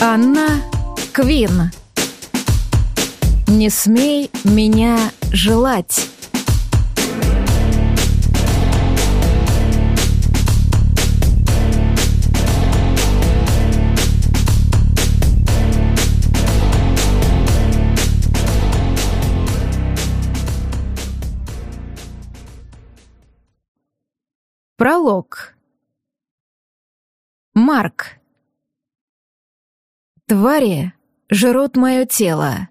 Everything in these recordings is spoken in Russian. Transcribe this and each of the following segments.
Анна Квин. Не смей меня желать. Пролог. Марк. Твари жрут мое тело.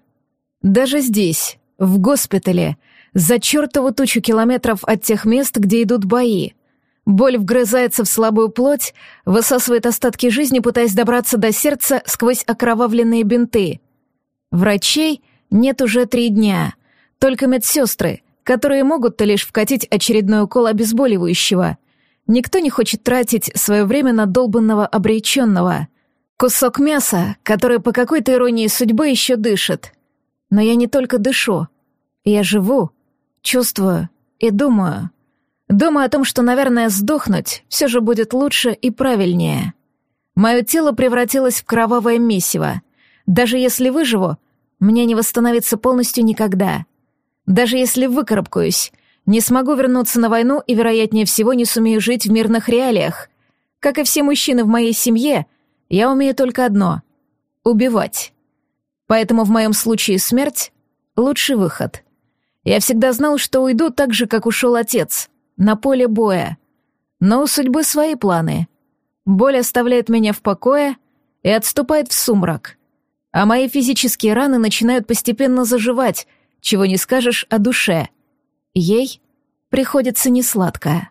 Даже здесь, в госпитале, за чертову тучу километров от тех мест, где идут бои. Боль вгрызается в слабую плоть, высасывает остатки жизни, пытаясь добраться до сердца сквозь окровавленные бинты. Врачей нет уже три дня. Только медсестры, которые могут-то лишь вкатить очередной укол обезболивающего — Никто не хочет тратить свое время на долбанного обреченного. Кусок мяса, который по какой-то иронии судьбы еще дышит. Но я не только дышу. Я живу, чувствую и думаю. Думаю о том, что, наверное, сдохнуть все же будет лучше и правильнее. Мое тело превратилось в кровавое месиво. Даже если выживу, мне не восстановиться полностью никогда. Даже если выкарабкаюсь, не смогу вернуться на войну и, вероятнее всего, не сумею жить в мирных реалиях. Как и все мужчины в моей семье, я умею только одно — убивать. Поэтому в моем случае смерть — лучший выход. Я всегда знал, что уйду так же, как ушел отец, на поле боя. Но у судьбы свои планы. Боль оставляет меня в покое и отступает в сумрак. А мои физические раны начинают постепенно заживать, чего не скажешь о душе — Ей приходится несладко.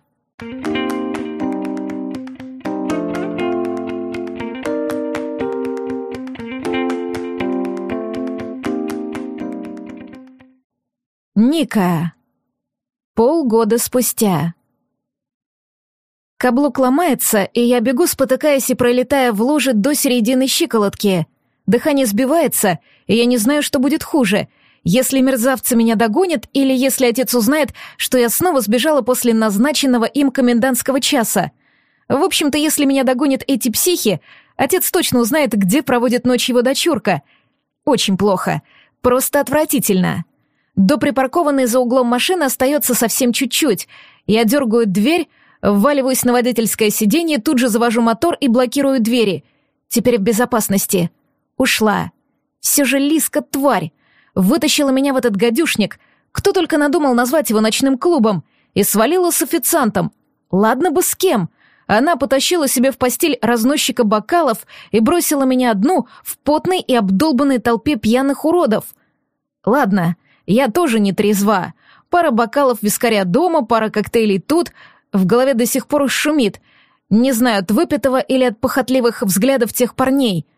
Ника. Полгода спустя. Каблук ломается, и я бегу, спотыкаясь и пролетая в луже до середины щиколотки. Дыхание сбивается, и я не знаю, что будет хуже если мерзавцы меня догонят или если отец узнает, что я снова сбежала после назначенного им комендантского часа. В общем-то, если меня догонят эти психи, отец точно узнает, где проводит ночь его дочурка. Очень плохо. Просто отвратительно. До припаркованной за углом машины остается совсем чуть-чуть. Я дергаю дверь, вваливаюсь на водительское сиденье, тут же завожу мотор и блокирую двери. Теперь в безопасности. Ушла. Все же Лиска тварь вытащила меня в этот гадюшник, кто только надумал назвать его ночным клубом, и свалила с официантом. Ладно бы с кем. Она потащила себе в постель разносчика бокалов и бросила меня одну в потной и обдолбанной толпе пьяных уродов. Ладно, я тоже не трезва. Пара бокалов вискаря дома, пара коктейлей тут. В голове до сих пор шумит. Не знаю, от выпитого или от похотливых взглядов тех парней —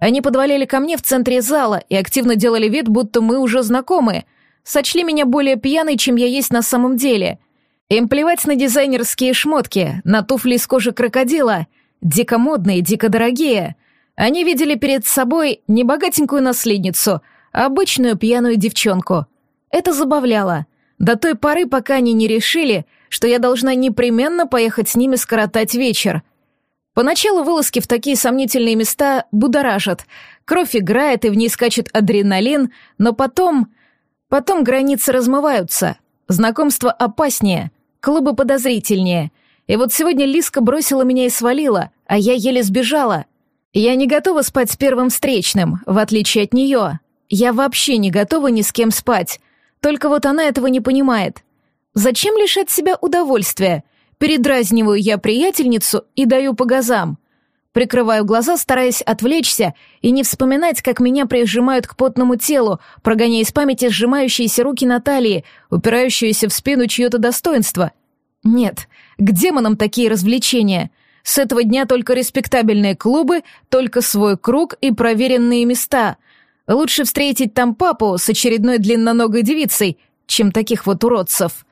они подвалили ко мне в центре зала и активно делали вид, будто мы уже знакомы. Сочли меня более пьяной, чем я есть на самом деле. Им плевать на дизайнерские шмотки, на туфли из кожи крокодила. Дико модные, дико дорогие. Они видели перед собой не богатенькую наследницу, обычную пьяную девчонку. Это забавляло. До той поры, пока они не решили, что я должна непременно поехать с ними скоротать вечер — Поначалу вылазки в такие сомнительные места будоражат. Кровь играет, и в ней скачет адреналин, но потом... Потом границы размываются. Знакомство опаснее, клубы подозрительнее. И вот сегодня Лиска бросила меня и свалила, а я еле сбежала. Я не готова спать с первым встречным, в отличие от нее. Я вообще не готова ни с кем спать. Только вот она этого не понимает. Зачем лишать себя удовольствия? Передразниваю я приятельницу и даю по газам. Прикрываю глаза, стараясь отвлечься и не вспоминать, как меня прижимают к потному телу, прогоняя из памяти сжимающиеся руки Натальи, упирающиеся в спину чье-то достоинство. Нет, к демонам такие развлечения. С этого дня только респектабельные клубы, только свой круг и проверенные места. Лучше встретить там папу с очередной длинноногой девицей, чем таких вот уродцев.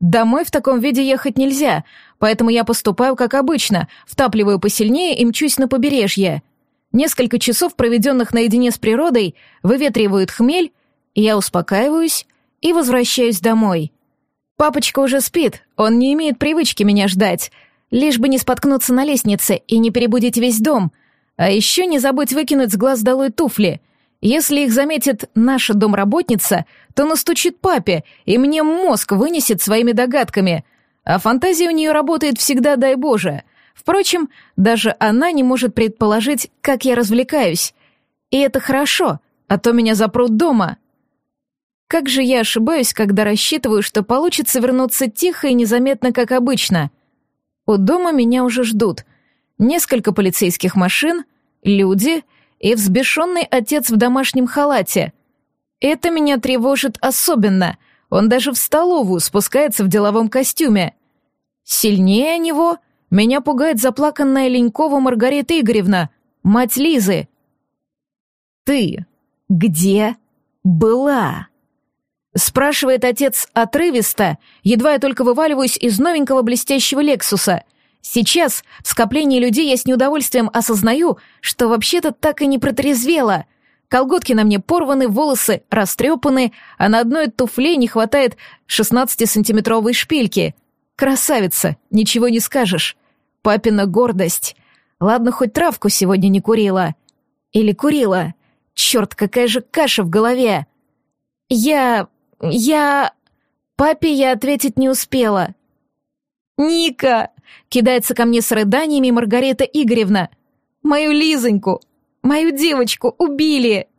Домой в таком виде ехать нельзя, поэтому я поступаю как обычно, втапливаю посильнее и мчусь на побережье. Несколько часов, проведенных наедине с природой, выветривают хмель, я успокаиваюсь и возвращаюсь домой. Папочка уже спит, он не имеет привычки меня ждать, лишь бы не споткнуться на лестнице и не перебудить весь дом. А еще не забудь выкинуть с глаз долой туфли. Если их заметит наша домработница, то настучит папе, и мне мозг вынесет своими догадками. А фантазия у нее работает всегда, дай Боже. Впрочем, даже она не может предположить, как я развлекаюсь. И это хорошо, а то меня запрут дома. Как же я ошибаюсь, когда рассчитываю, что получится вернуться тихо и незаметно, как обычно. У дома меня уже ждут. Несколько полицейских машин, люди и взбешенный отец в домашнем халате. Это меня тревожит особенно. Он даже в столовую спускается в деловом костюме. Сильнее него меня пугает заплаканная Ленькова Маргарита Игоревна, мать Лизы. «Ты где была?» Спрашивает отец отрывисто, едва я только вываливаюсь из новенького блестящего «Лексуса». Сейчас, в скоплении людей, я с неудовольствием осознаю, что вообще-то так и не протрезвела. Колготки на мне порваны, волосы растрепаны, а на одной туфле не хватает 16-сантиметровой шпильки. Красавица, ничего не скажешь. Папина гордость. Ладно, хоть травку сегодня не курила. Или курила. Черт, какая же каша в голове. Я... я... Папе я ответить не успела. «Ника!» — кидается ко мне с рыданиями Маргарита Игоревна. «Мою Лизоньку, мою девочку убили!»